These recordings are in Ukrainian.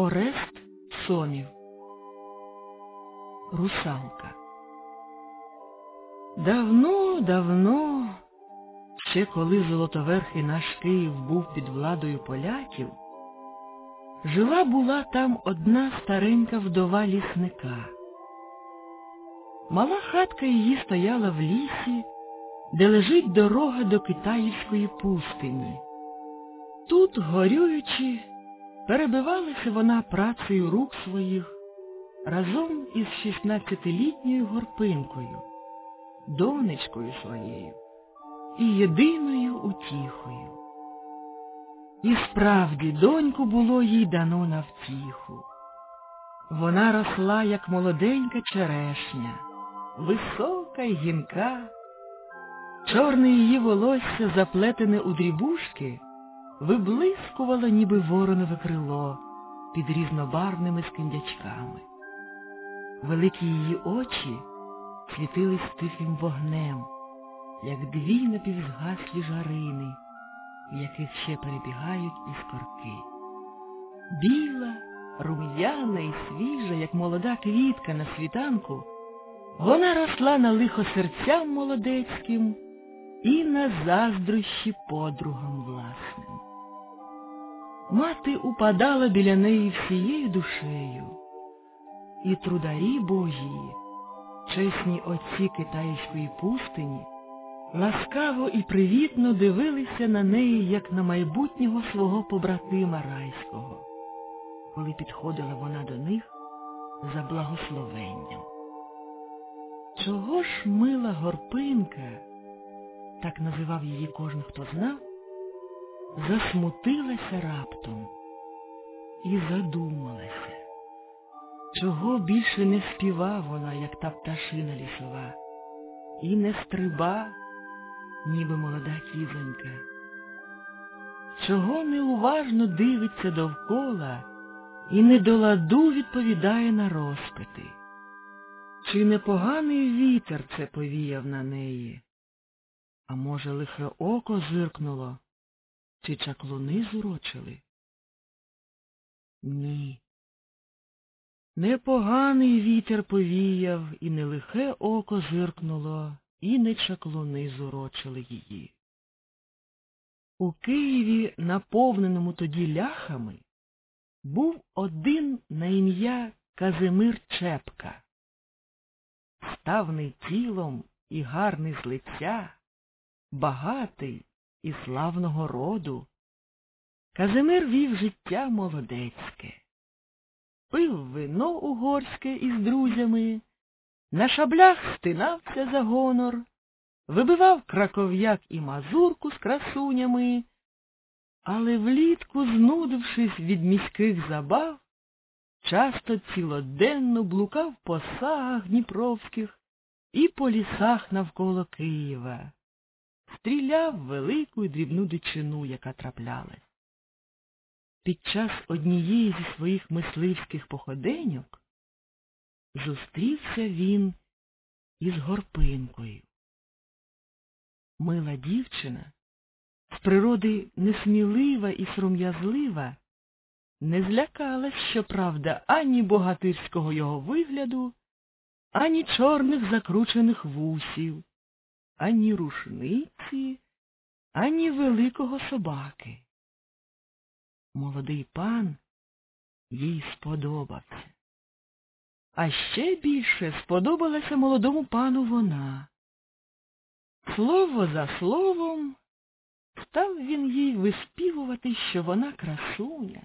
Орест Сомів Русалка Давно, давно, ще коли Золотоверхий наш Київ був під владою поляків, жила була там одна старенька вдова лісника. Мала хатка її стояла в лісі, де лежить дорога до Китаївської пустині. Тут, горюючи, перебивалася вона працею рук своїх разом із шістнадцятилітньою горпинкою, донечкою своєю і єдиною утіхою. І справді доньку було їй дано на втіху. Вона росла, як молоденька черешня, висока й гінка. Чорне її волосся, заплетене у дрібушки, виблискувало, ніби воронове крило під різнобарвними скиндячками. Великі її очі світились тихим вогнем, як дві напівзгаслі жарини, в яких ще перебігають іскорки. Біла, рум'яна і свіжа, як молода квітка на світанку, вона росла на лихо серцям молодецьким і на заздрощі подругам власним. Мати упадала біля неї всією душею, і трударі Божії, чесні отці китайської пустині, ласкаво і привітно дивилися на неї, як на майбутнього свого побратима райського, коли підходила вона до них за благословенням. Чого ж мила горпинка, так називав її кожен, хто знав, засмутилася раптом і задумалася, чого більше не співа вона, як та пташина лісова, і не стриба, ніби молода кізонька, чого неуважно дивиться довкола і не до ладу відповідає на розпити. Чи непоганий вітер це повіяв на неї? А може, лихе око зиркнуло, чи чаклуни зурочили? Ні. Непоганий вітер повіяв, і не лихе око зиркнуло, і не чаклуни зурочили її. У Києві, наповненому тоді ляхами, був один на ім'я Казимир Чепка ставний тілом і гарний з лиця, багатий і славного роду. Казимир вів життя молодецьке, пив вино угорське із друзями, на шаблях стинався за гонор, вибивав краков'як і мазурку з красунями, але влітку, знудившись від міських забав, часто цілоденно блукав по сагах дніпровських і по лісах навколо Києва, стріляв велику й дрібну дичину, яка траплялась. Під час однієї зі своїх мисливських походеньок зустрівся він із горпинкою. Мила дівчина, з природи несмілива і сором'язлива, не злякалась, щоправда, ані богатирського його вигляду, ані чорних закручених вусів, ані рушниці, ані великого собаки. Молодий пан їй сподобався. А ще більше сподобалася молодому пану вона. Слово за словом став він їй виспівувати, що вона красуня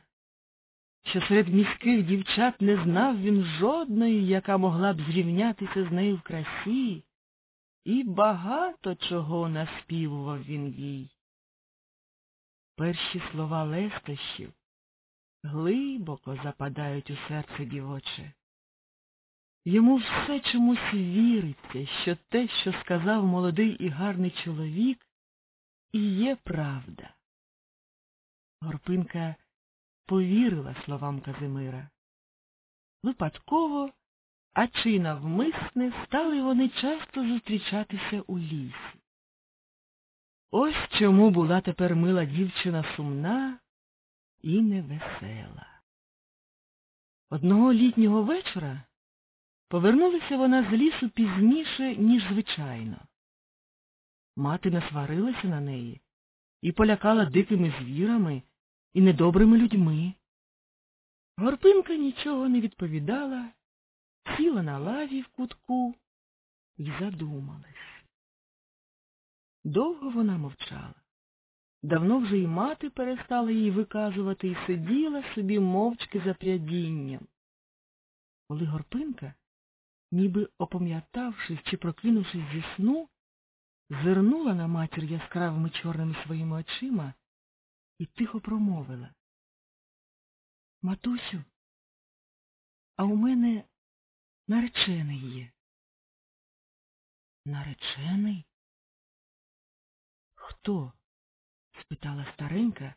що серед міських дівчат не знав він жодної, яка могла б зрівнятися з нею в красі, і багато чого наспівував він їй. Перші слова лестощів глибоко западають у серце дівоче. Йому все чомусь віриться, що те, що сказав молодий і гарний чоловік, і є правда. Горпинка повірила словам Казимира. Випадково, а чи навмисне стали вони часто зустрічатися у лісі. Ось чому була тепер мила дівчина сумна і невесела. Одного літнього вечора повернулася вона з лісу пізніше, ніж звичайно. Мати насварилася на неї і полякала дикими звірами і недобрими людьми. Горпинка нічого не відповідала, сіла на лаві в кутку і задумалась. Довго вона мовчала. Давно вже і мати перестала їй виказувати і сиділа собі мовчки за прядінням. Коли горпинка, ніби опам'ятавшись чи прокинувшись зі сну, зирнула на матір яскравими чорними своїми очима і тихо промовила. Матусю, а у мене наречений є. Наречений? Хто? спитала старенька,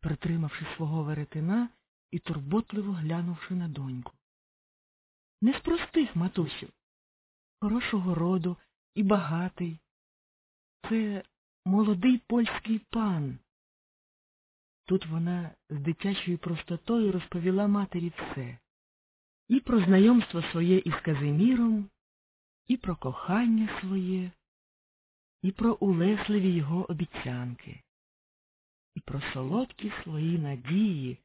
притримавши свого веретена і турботливо глянувши на доньку. Не з простих, матусю, хорошого роду і багатий. Це молодий польський пан. Тут вона з дитячою простотою розповіла матері все. І про знайомство своє із Казиміром, і про кохання своє, і про улесливі його обіцянки, і про солодкі свої надії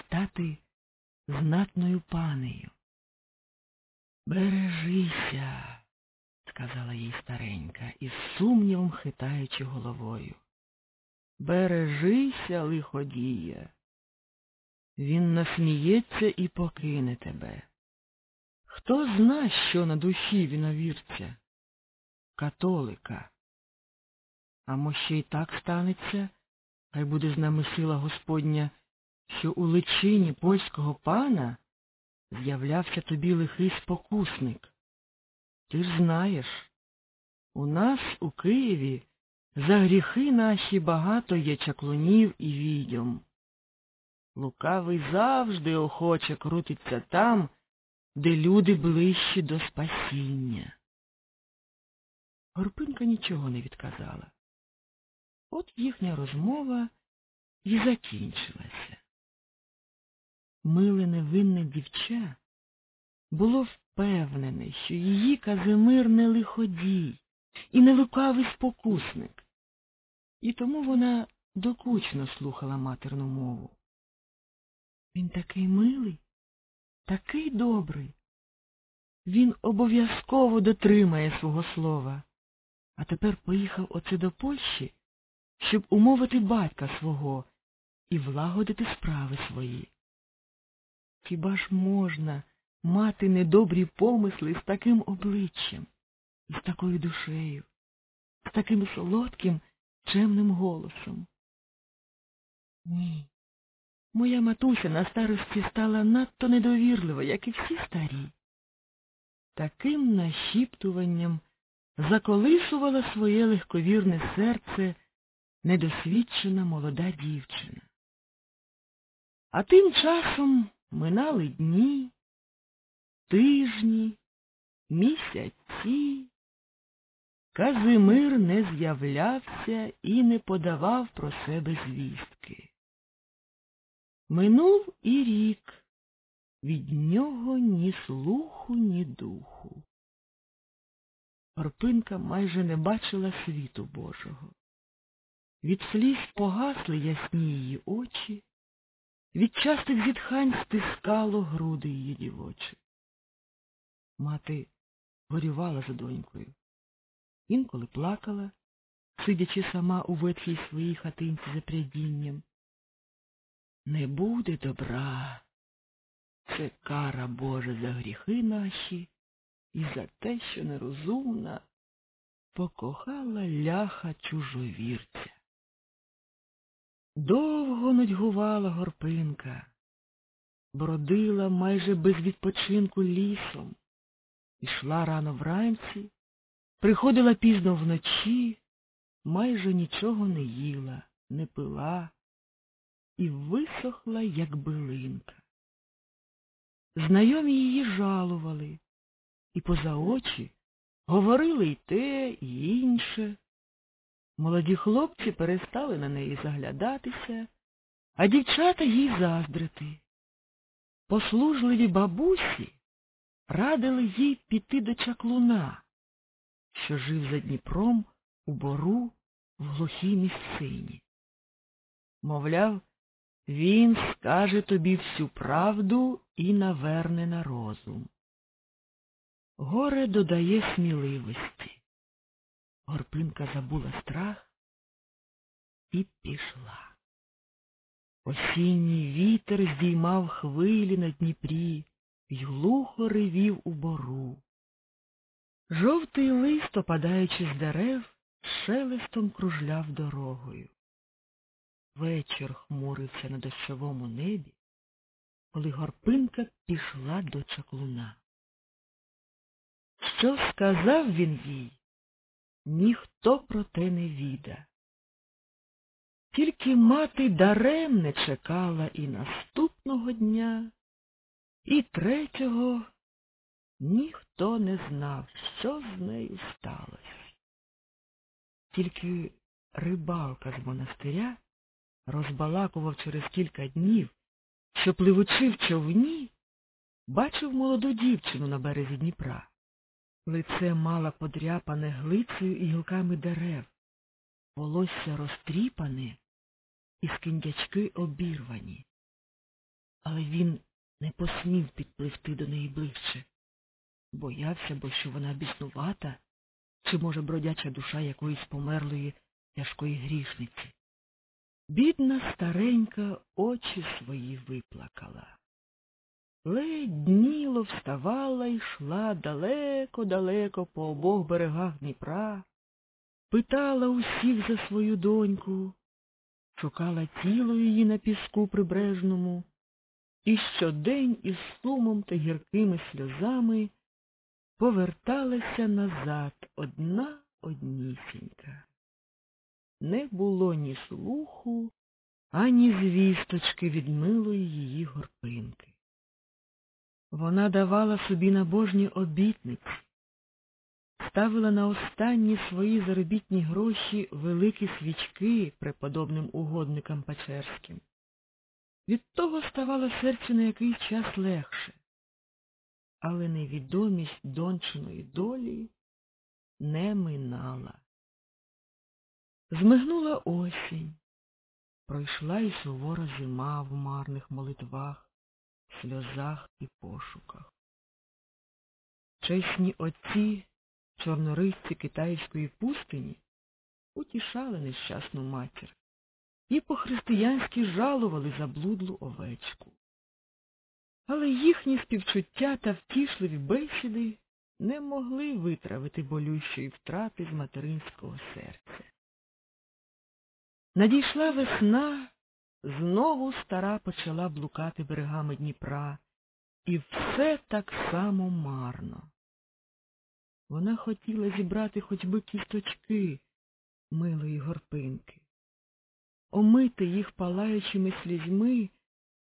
стати знатною панею. Бережися, сказала їй старенька, із сумнівом хитаючи головою. Бережися, лиходія. Він насміється і покине тебе. Хто зна, що на душі віновірця? Католика. А ще й так станеться, хай буде з нами сила Господня, що у личині польського пана з'являвся тобі лихий спокусник. Ти ж знаєш, у нас у Києві за гріхи наші багато є чаклунів і відьом. Лукавий завжди охоче крутиться там, де люди ближчі до спасіння. Горпинка нічого не відказала. От їхня розмова і закінчилася. Миле невинне дівча було впевнене, що її Казимир не лиходій і не лукавий спокусник, і тому вона докучно слухала матерну мову. Він такий милий, такий добрий. Він обов'язково дотримає свого слова, а тепер поїхав оце до Польщі, щоб умовити батька свого і влагодити справи свої. Хіба ж можна мати недобрі помисли з таким обличчям, з такою душею, з таким солодким, чемним голосом? Ні. Моя матуся на старості стала надто недовірлива, як і всі старі. Таким нашіптуванням заколисувала своє легковірне серце недосвідчена молода дівчина. А тим часом минали дні, тижні, місяці. Казимир не з'являвся і не подавав про себе звістки. Минув і рік, від нього ні слуху, ні духу. Горпинка майже не бачила світу Божого. Від сліз погасли ясні її очі, від частих зітхань стискало груди її дівочі. Мати горювала за донькою. Інколи плакала, сидячи сама у ветхій своїй хатинці за прядінням. Не буде добра. Це кара Божа за гріхи наші і за те, що нерозумна покохала ляха чужовірця. Довго нудьгувала горпинка, бродила майже без відпочинку лісом, ішла рано вранці, приходила пізно вночі, майже нічого не їла, не пила і висохла, як билинка. Знайомі її жалували, і поза очі говорили й те, і інше. Молоді хлопці перестали на неї заглядатися, а дівчата їй заздрити. Послужливі бабусі радили їй піти до чаклуна, що жив за Дніпром у бору в глухій місцині. Мовляв, він скаже тобі всю правду і наверне на розум. Горе додає сміливості. Горпинка забула страх і пішла. Осінній вітер здіймав хвилі на Дніпрі й глухо ревів у бору. Жовтий лист, опадаючи з дерев, шелестом кружляв дорогою. Вечір хмурився на дощовому небі, коли горпинка пішла до чаклуна. Що сказав він їй, ніхто про те не віда. Тільки мати даремне чекала і наступного дня, і третього ніхто не знав, що з нею сталося. Тільки рибалка з монастиря розбалакував через кілька днів, що, пливучи в човні, бачив молоду дівчину на березі Дніпра. Лице мала подряпане глицею і гілками дерев, волосся розтріпане і скиндячки обірвані. Але він не посмів підпливти до неї ближче. Боявся, бо що вона біснувата, чи, може, бродяча душа якоїсь померлої тяжкої грішниці. Бідна старенька очі свої виплакала. Ледь дніло вставала і йшла далеко-далеко по обох берегах Дніпра, питала усіх за свою доньку, шукала тіло її на піску прибережному, і щодень із сумом та гіркими сльозами поверталася назад одна однісінька. Не було ні слуху, ані звісточки від милої її горпинки. Вона давала собі набожні обітниці, ставила на останні свої заробітні гроші великі свічки преподобним угодникам Печерським. Від того ставало серцю на якийсь час легше, але невідомість дончиної долі не минала. Змигнула осінь, пройшла і сувора зима в марних молитвах, сльозах і пошуках. Чесні отці, чорнорисці китайської пустині, утішали нещасну матір і по-християнськи жалували заблудлу овечку. Але їхні співчуття та втішливі бесіди не могли витравити болющої втрати з материнського серця. Надійшла весна, знову стара почала блукати берегами Дніпра, і все так само марно. Вона хотіла зібрати хоч би кісточки милої горпинки, омити їх палаючими слізьми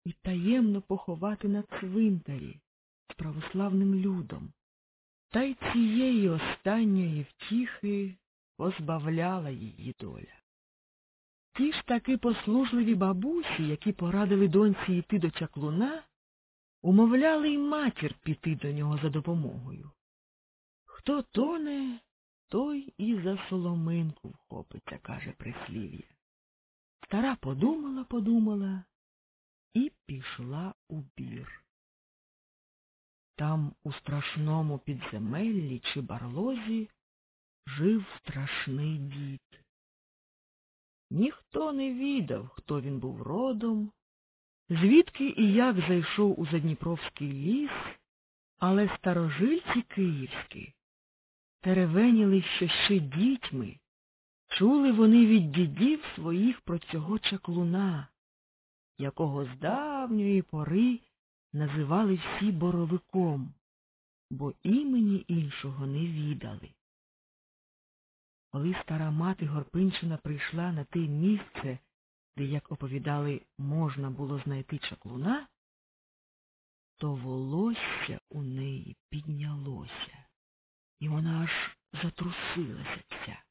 і таємно поховати на цвинтарі з православним людом. Та й цієї останньої втіхи позбавляла її доля. Ті ж таки послужливі бабусі, які порадили доньці йти до чаклуна, умовляли й матір піти до нього за допомогою. Хто тоне, той і за соломинку вхопиться, каже прислів'я. Стара подумала, подумала і пішла у бір. Там, у страшному підземеллі чи барлозі, жив страшний дід. Ніхто не відав, хто він був родом, звідки і як зайшов у Задніпровський ліс, але старожильці київські теревеніли, що ще дітьми, чули вони від дідів своїх про цього чаклуна, якого з давньої пори називали всі боровиком, бо імені іншого не відали. Коли стара мати Горпинчина прийшла на те місце, де, як оповідали, можна було знайти чаклуна, то волосся у неї піднялося, і вона аж затрусилася вся.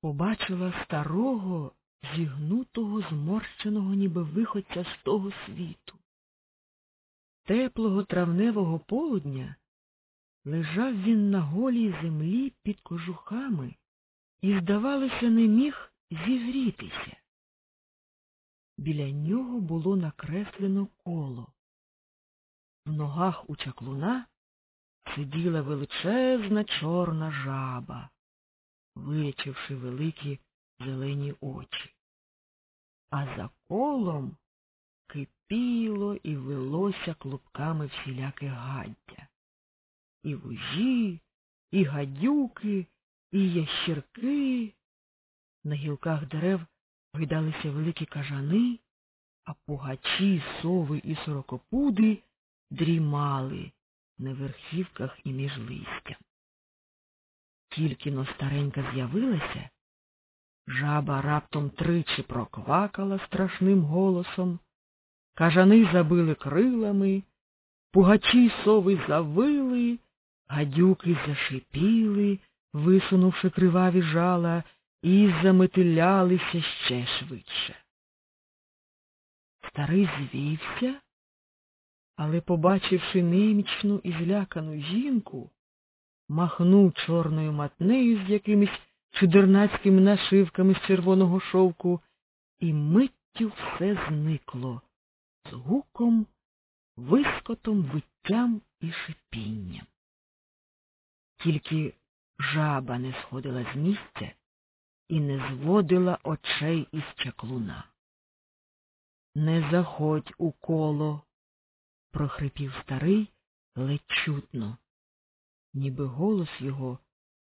Побачила старого, зігнутого, зморщеного, ніби виходця з того світу. теплого травневого полудня лежав він на голій землі під кожухами і, здавалося, не міг зігрітися. Біля нього було накреслено коло. В ногах у чаклуна сиділа величезна чорна жаба, вилічивши великі зелені очі. А за колом кипіло і велося клубками всіляке гаддя. І вужі, і гадюки, і ящірки. На гілках дерев гойдалися великі кажани, а пугачі, сови і сорокопуди дрімали на верхівках і між листям. Тільки но старенька з'явилася, жаба раптом тричі проквакала страшним голосом, кажани забили крилами, пугачі сови завили, гадюки зашипіли, висунувши криваві жала, і заметилялися ще швидше. Старий звівся, але, побачивши немічну і злякану жінку, махнув чорною матнею з якимись чудернацькими нашивками з червоного шовку, і миттю все зникло з гуком, вискотом, виттям і шипінням. Тільки жаба не сходила з місця і не зводила очей із чаклуна. Не заходь у коло, прохрипів старий ледь чутно, ніби голос його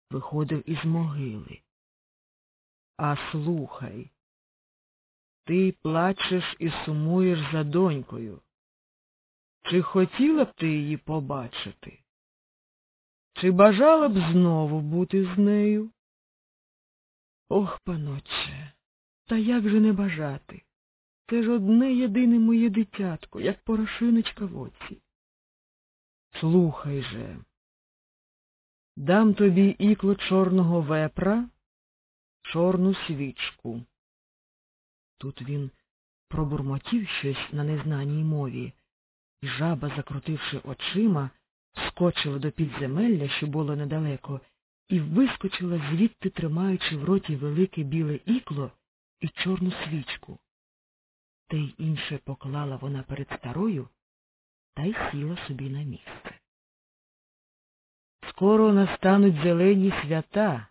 виходив із могили. А слухай, ти плачеш і сумуєш за донькою. Чи хотіла б ти її побачити? Чи бажала б знову бути з нею? Ох, паноче, та як же не бажати? Це ж одне єдине моє дитятко, як порошиночка в оці. Слухай же, дам тобі ікло чорного вепра, чорну свічку. Тут він пробурмотів щось на незнаній мові, і жаба, закрутивши очима, скочила до підземелля, що було недалеко, і вискочила звідти, тримаючи в роті велике біле ікло і чорну свічку. Те й інше поклала вона перед старою та й сіла собі на місце. Скоро настануть зелені свята,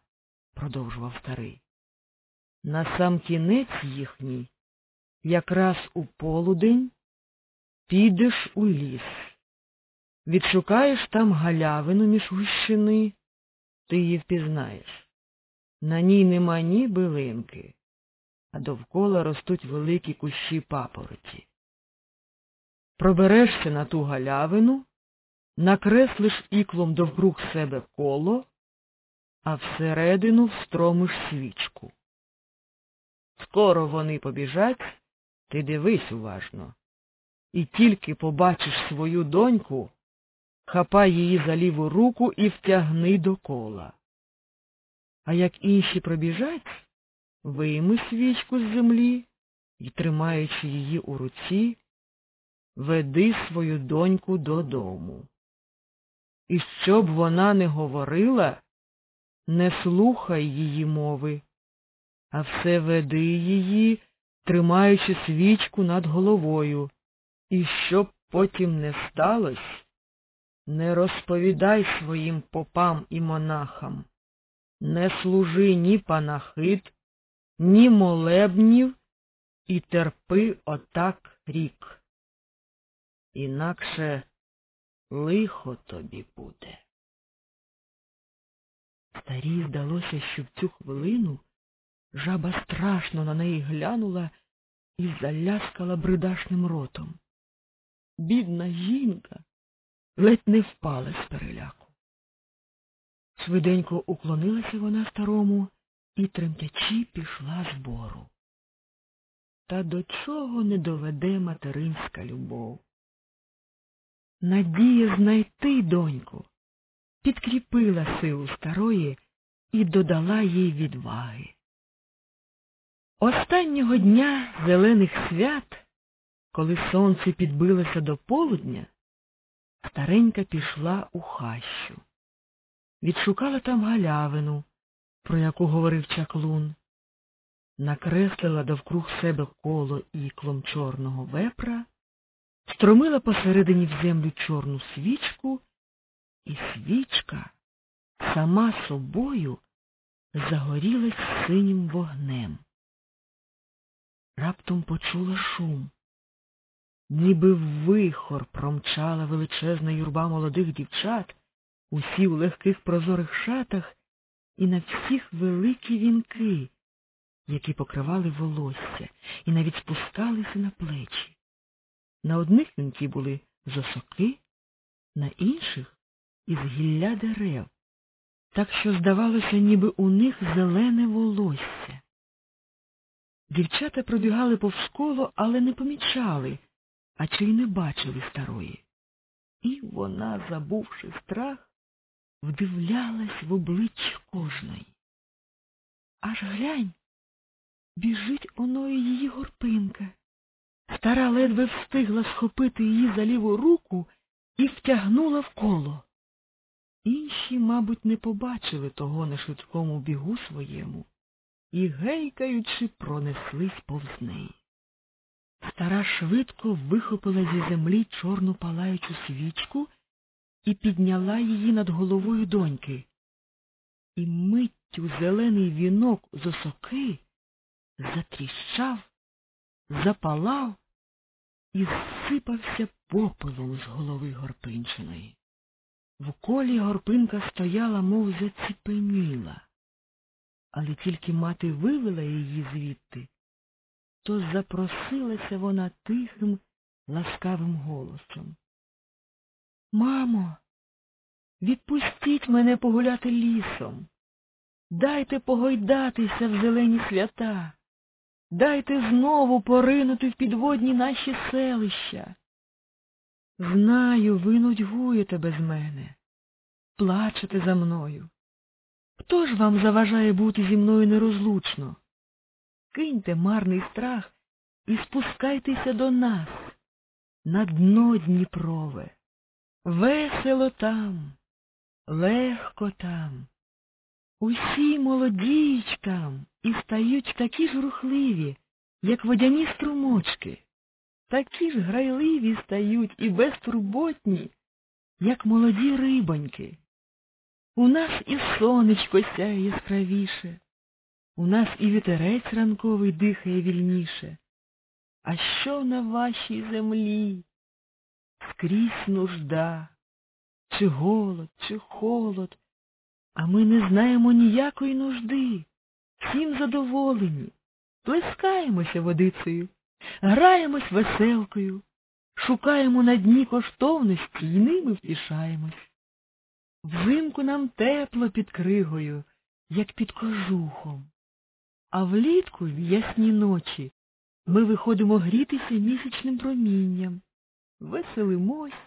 продовжував старий. На сам кінець їхній, якраз у полудень, підеш у ліс. Відшукаєш там галявину між гущини, ти її впізнаєш. На ній нема ні билинки, а довкола ростуть великі кущі папороті. Проберешся на ту галявину, накреслиш іклом довкруг себе коло, а всередину встромиш свічку. Скоро вони побіжать, ти дивись уважно. І тільки побачиш свою доньку, хапай її за ліву руку і втягни до кола. А як інші пробіжать, вийми свічку з землі і, тримаючи її у руці, веди свою доньку додому. І щоб вона не говорила, не слухай її мови, а все веди її, тримаючи свічку над головою, і щоб потім не сталося, не розповідай своїм попам і монахам, не служи ні панахид, ні молебнів і терпи отак рік. Інакше лихо тобі буде. Старій здалося, що в цю хвилину жаба страшно на неї глянула і заляскала бридашним ротом. Бідна жінка ледь не впала з переляку. Швиденько уклонилася вона старому і тремтячи пішла з бору. Та до чого не доведе материнська любов? Надія знайти доньку підкріпила силу старої і додала їй відваги. Останнього дня зелених свят, коли сонце підбилося до полудня, Старенька пішла у хащу. Відшукала там галявину, про яку говорив чаклун, накреслила довкруг себе коло іклом чорного вепра, стромила посередині в землю чорну свічку, і свічка сама собою загорілась синім вогнем. Раптом почула шум. Ніби вихор промчала величезна юрба молодих дівчат, усі у легких прозорих шатах, і на всіх великі вінки, які покривали волосся і навіть спускалися на плечі. На одних вінки були зосоки, на інших із гілля дерев, так що здавалося, ніби у них зелене волосся. Дівчата пробігали повз коло, але не помічали, а чи й не бачили старої. І вона, забувши страх, вдивлялась в обличчя кожної. Аж глянь, біжить оною її горпинка. Стара ледве встигла схопити її за ліву руку і втягнула в коло. Інші, мабуть, не побачили того на швидкому бігу своєму і, гейкаючи, пронеслись повз неї. Стара швидко вихопила зі землі чорну палаючу свічку і підняла її над головою доньки. І миттю зелений вінок з осоки затріщав, запалав і зсипався попелом з голови горпинчиної. В колі горпинка стояла, мов заціпеніла, але тільки мати вивела її звідти, то запросилася вона тихим, ласкавим голосом. Мамо, відпустіть мене погуляти лісом. Дайте погойдатися в зелені свята. Дайте знову поринути в підводні наші селища. Знаю, ви нудьгуєте без мене, плачете за мною. Хто ж вам заважає бути зі мною нерозлучно? Киньте марний страх і спускайтеся до нас, на дно Дніпрове. Весело там, легко там. Усі молодіють і стають такі ж рухливі, як водяні струмочки, такі ж грайливі стають і безтурботні, як молоді рибоньки. У нас і сонечко сяє яскравіше, у нас і вітерець ранковий дихає вільніше. А що на вашій землі? Скрізь нужда, чи голод, чи холод, а ми не знаємо ніякої нужди. Всім задоволені, плескаємося водицею, граємось веселкою, шукаємо на дні коштовності і ними втішаємось. Взимку нам тепло під кригою, як під кожухом, а влітку в ясні ночі ми виходимо грітися місячним промінням, веселимось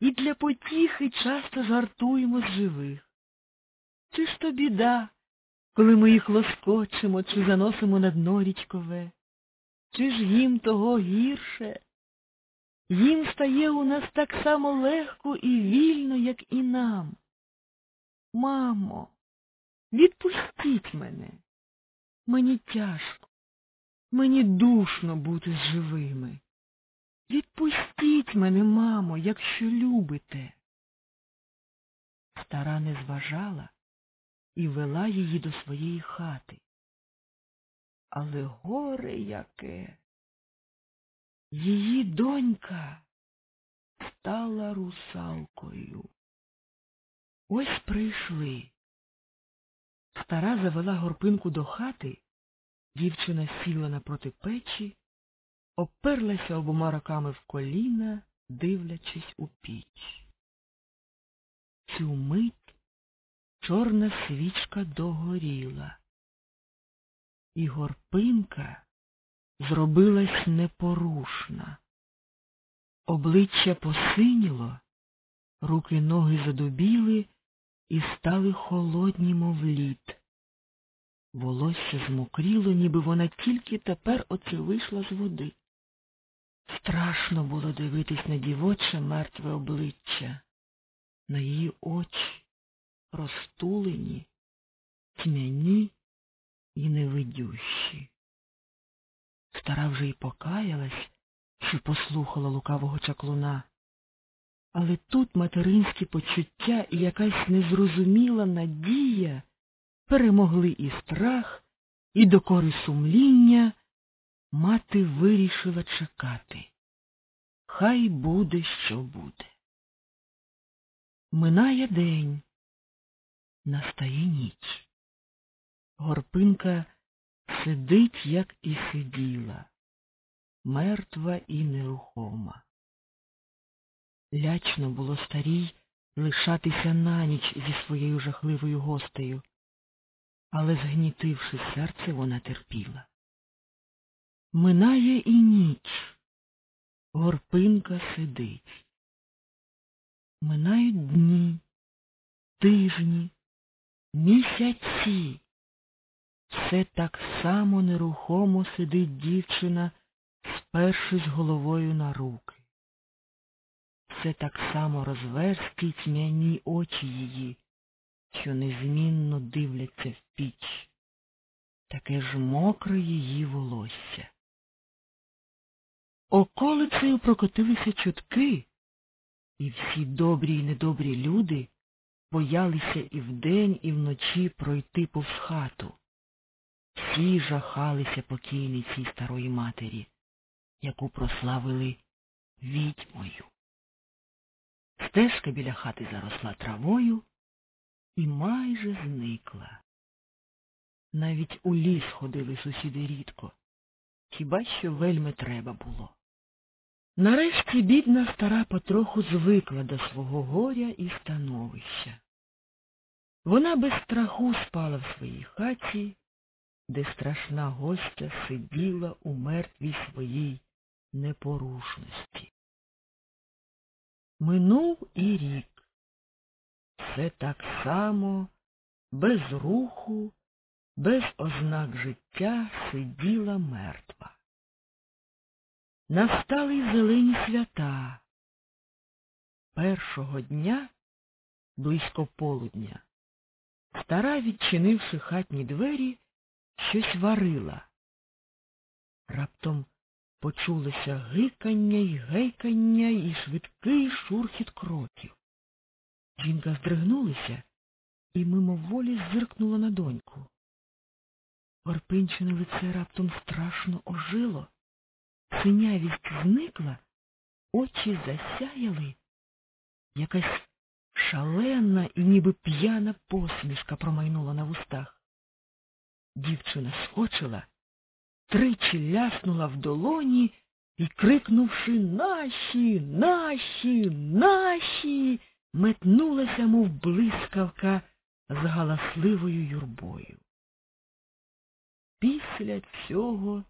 і для потіхи часто жартуємо з живих. Чи ж то біда, коли ми їх лоскочимо чи заносимо на дно річкове? Чи ж їм того гірше? Їм стає у нас так само легко і вільно, як і нам. Мамо, відпустіть мене. Мені тяжко, мені душно бути з живими. Відпустіть мене, мамо, якщо любите. Стара не зважала і вела її до своєї хати. Але горе яке. Її донька стала русалкою. Ось прийшли. Стара завела горпинку до хати, дівчина сіла напроти печі, оперлася обома руками в коліна, дивлячись у піч. Цю мить чорна свічка догоріла, і горпинка зробилась непорушна. Обличчя посиніло, руки ноги задубіли і стали холодні, мов лід. Волосся змокріло, ніби вона тільки тепер оце вийшла з води. Страшно було дивитись на дівоче мертве обличчя, на її очі, розтулені, тьмяні і невидющі. Стара вже й покаялась, що послухала лукавого чаклуна. Але тут материнські почуття і якась незрозуміла надія перемогли і страх, і докори сумління, мати вирішила чекати. Хай буде, що буде. Минає день, настає ніч. Горпинка сидить, як і сиділа, мертва і нерухома. Лячно було старій лишатися на ніч зі своєю жахливою гостею, але, згнітивши серце, вона терпіла. Минає і ніч, горпинка сидить. Минають дні, тижні, місяці. Все так само нерухомо сидить дівчина, спершись головою на руки. Все так само розверсті тьмяні очі її, що незмінно дивляться в піч, таке ж мокре її волосся. Околицею прокотилися чутки, і всі добрі й недобрі люди боялися і вдень, і вночі пройти повз хату. Всі жахалися покійниці старої матері, яку прославили відьмою. Стежка біля хати заросла травою і майже зникла. Навіть у ліс ходили сусіди рідко, хіба що вельми треба було. Нарешті бідна стара потроху звикла до свого горя і становища. Вона без страху спала в своїй хаті, де страшна гостя сиділа у мертвій своїй непорушності. Минув і рік. Все так само, без руху, без ознак життя сиділа мертва. Настали зелені свята. Першого дня, близько полудня, стара, відчинивши хатні двері, щось варила. Раптом почулося гикання й гейкання і швидкий шурхіт кроків. Жінка здригнулася і мимоволі зиркнула на доньку. Горпинчине лице раптом страшно ожило, синявість зникла, очі засяяли. Якась шалена і ніби п'яна посмішка промайнула на вустах. Дівчина скочила, тричі ляснула в долоні і, крикнувши Наші, наші, наші, метнулася, мов блискавка, з галасливою юрбою. Після цього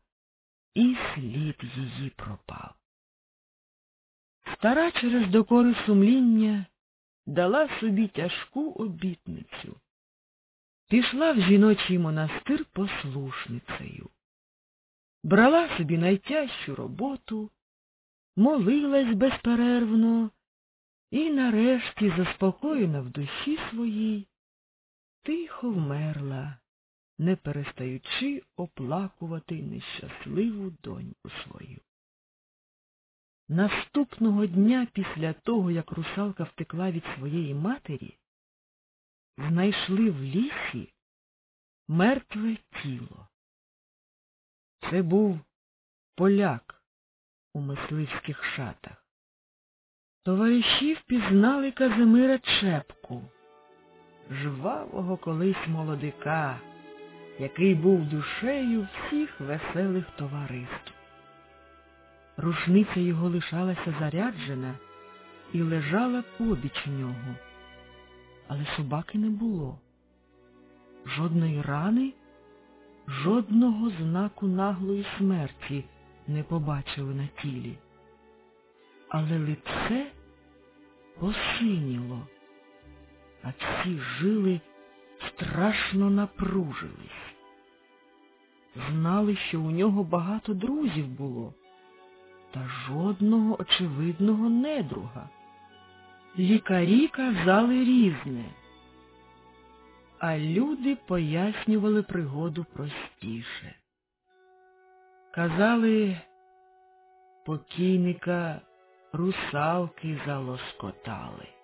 і слід її пропав. Стара через докори сумління дала собі тяжку обітницю. Пішла в жіночий монастир послушницею. Брала собі найтяжчу роботу, молилась безперервно і нарешті, заспокоєна в душі своїй, тихо вмерла, не перестаючи оплакувати нещасливу доньку свою. Наступного дня після того, як русалка втекла від своєї матері, знайшли в лісі мертве тіло. Це був поляк у мисливських шатах. Товариші впізнали Казимира Чепку, жвавого колись молодика, який був душею всіх веселих товариств. Рушниця його лишалася заряджена і лежала побіч нього, але собаки не було. Жодної рани, жодного знаку наглої смерті не побачили на тілі. Але лице посиніло, а всі жили страшно напружились. Знали, що у нього багато друзів було та жодного очевидного недруга. Лікарі казали різне, а люди пояснювали пригоду простіше. Казали, покійника русалки залоскотали.